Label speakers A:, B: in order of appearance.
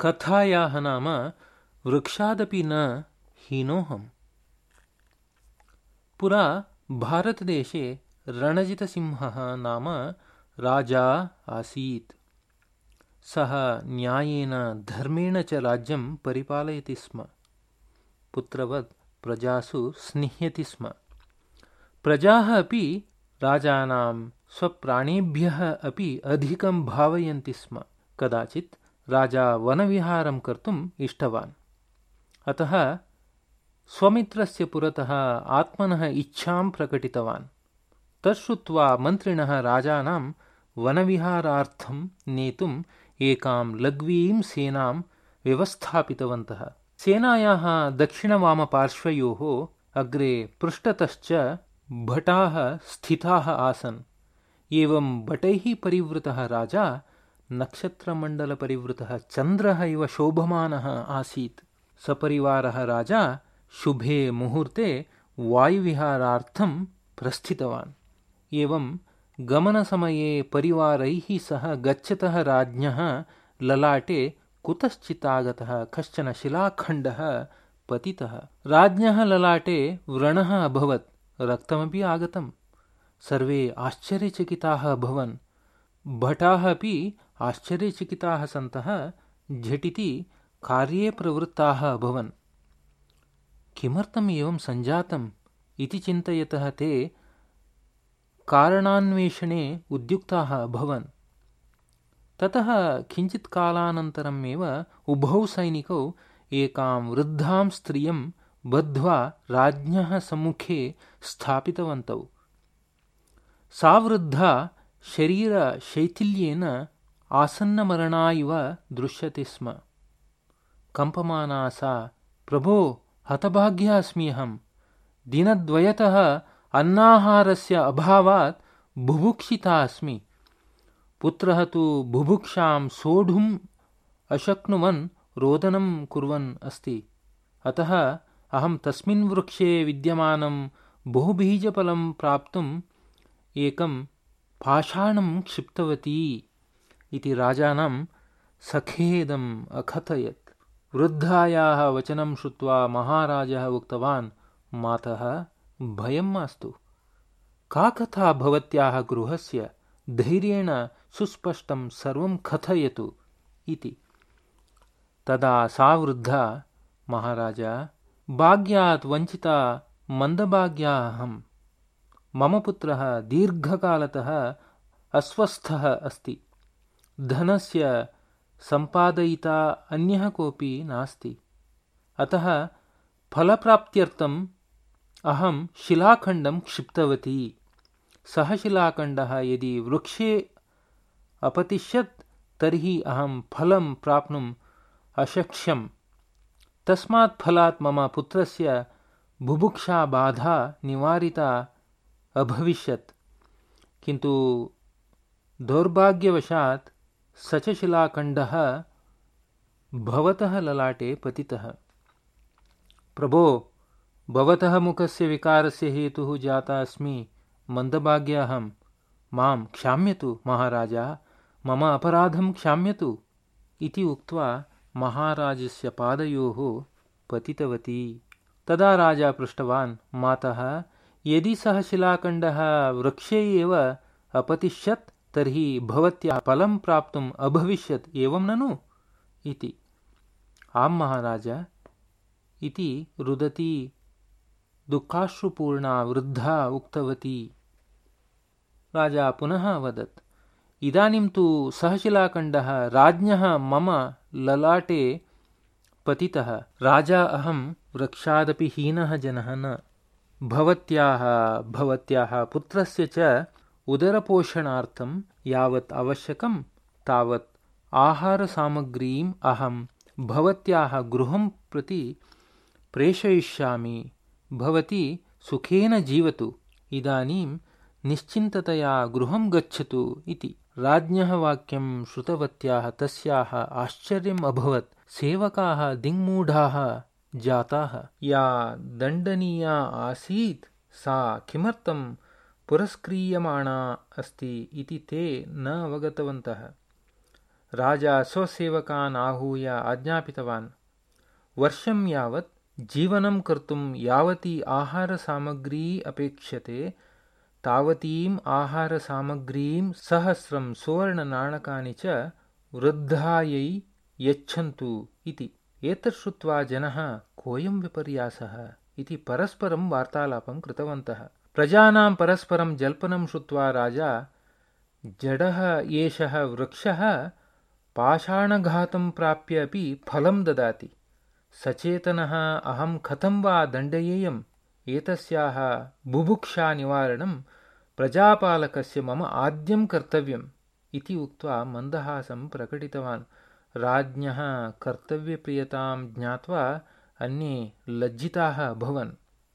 A: कथायाः नाम वृक्षादपि न हीनोऽहम्। पुरा भारतदेशे रणजितसिंहः नाम राजा आसीत्। सः न्यायेन धर्मेण च राज्यं परिपालयति स्म। पुत्रवत् प्रजासु स्निह्यति स्म। प्रजाः अपि राजानां स्वप्राणेभ्यः अपि अधिकं भावयन्ति स्म। कदाचित् राजा वनविहारं कर्तुम् इष्टवान्। अतः स्वमित्रस्य पुरतः आत्मनः इच्छां प्रकटितवान्। तच्छ्रुत्वा मन्त्रिणः राजानं वनविहारार्थं नेतुम् एकां लघ्वीं सेनां व्यवस्थापितवन्तः। सेनायाः दक्षिणवामपार्श्वयोः अग्रे पृष्ठतश्च भटाः स्थिताः आसन्। एवं भटैः परिवृतः राजा नक्षत्रमण्डलपरिवृतः चन्द्रः इव शोभमानः आसीत्। सपरिवारः राजा शुभे मुहूर्ते वायुविहारार्थं प्रस्थितवान्। एवं गमनसमये परिवारैः सह गच्छतः राज्ञः ललाटे कुतश्चित् आगतः कश्चन शिलाखण्डः पतितः। राज्ञः ललाटे व्रणः अभवत् रक्तमपि आगतम्। सर्वे आश्चर्यचकिताः अभवन् भटाः अपि आश्चर्यचकिताः सन्तः झटिति कार्ये प्रवृत्ताः अभवन्। किमर्थम् एवं सञ्जातम् इति चिन्तयतः ते कारणान्वेषणे उद्युक्ताः अभवन्। ततः किञ्चित् कालानन्तरम् एव उभौ सैनिकौ एकां वृद्धां स्त्रियं बद्ध्वा राज्ञः सम्मुखे स्थापितवन्तौ। सा वृद्धा शरीरशैथिल्येन आसन्नमरणा इव दृश्यते स्म कम्पमाना सा प्रभो हतभाग्या अस्मि अहं दिनद्वयतः अन्नाहारस्य अभावात् बुभुक्षिता अस्मि पुत्रः तु बुभुक्षां सोढुम् अशक्नुवन् रोदनं कुर्वन् अस्ति अतः अहं तस्मिन् वृक्षे विद्यमानं बहुबीजफलं प्राप्तुम् एकं पाषाणं क्षिप्तवती इति राजानं सखेदम् अकथयत्। वृद्धायाः वचनं श्रुत्वा महाराजः उक्तवान् मातः भयं मास्तु का कथा भवत्याः गृहस्य धैर्येण सुस्पष्टं सर्वं कथयतु इति? तदा सा वृद्धा महाराज भाग्यात् वञ्चिता मन्दभाग्या अहं मम पुत्रः दीर्घकालतः अस्वस्थः अस्ति। धनस्य सम्पादयिता अन्यः कोऽपि नास्ति। अतः फलप्राप्त्यर्थम् अहं शिलाखण्डं क्षिप्तवती। सः शिलाखण्डः यदि वृक्षे अपतिष्यत् तर्हि अहं फलं प्राप्नुम् अशक्ष्यम्। तस्मात् फलात् मम पुत्रस्य बुभुक्षाबाधा निवारिता अभविष्यत्। किन्तु दौर्भाग्यवशात् स च शिलाखण्डः ललाटे पतितः। प्रभो, भवतः मुखस्य विकारस्य हेतुः जाता अस्मि मन्दभाग्याहं। माँ क्षाम्यतु, महाराजा। मम अपराधं क्षाम्यतु इति उक्त्वा महाराजस्य पादयोः पतितवती। तदा राजा पृष्टवान्, मातः यदि सः शिलाखण्डः वृक्षे एव अपतिष्यत् तर्हि भवत्याः फलं प्राप्तुम् अभविष्यत् एवं ननु? इति। आं महाराज। इति रुदती दुःखाश्रुपूर्णा वृद्धा उक्तवती। राजा पुनः अवदत् इदानीं तु सः शिलाखण्डः राज्ञः मम ललाटे पतितः। राजा अहं वृक्षादपि हीनः जनः न भवत्याः भवत्याः पुत्रस्य च उदरपोषणार्थं यावत् आवश्यकं तावत् आहारसामग्रीम् अहं भवत्याः गृहं प्रति प्रेषयिष्यामि। भवती सुखेन जीवतु। इदानीं निश्चिन्ततया गृहं गच्छतु इति। राज्ञः वाक्यं श्रुतवत्याः तस्याः आश्चर्यम् अभवत्। सेवकाः दिङ्मूढाः जाताः। या दण्डनीया आसीत् सा किमर्थं पुरस्क्रियमाणा अस्ति इति ते न अवगतवन्तः। राजा स्वसेवकान् आहूय आज्ञापितवान्। वर्षं यावत् जीवनं कर्तुं यावती आहारसामग्री अपेक्ष्यते तावतीम् आहारसामग्रीं सहस्रं सुवर्णनाणकानि च वृद्धायै यच्छन्तु इति एतत् श्रुत्वा जनः कोऽयं विपर्यासः? इति परस्परं वार्तालापं कृतवन्तः। प्रजानां परस्परं जल्पनं श्रुत्वा राजा जडः एषः वृक्षः पाषाणघातं प्राप्य अपि फलं ददाति। सचेतनः अहं कथं वा दण्डयेयम्? एतस्याः बुभुक्षानिवारणं प्रजापालकस्य मम आद्यं कर्तव्यम् इति उक्त्वा मन्दहासं प्रकटितवान् राज्ञः कर्तव्यप्रियतां ज्ञात्वा अन्ये लज्जिताः अभवन्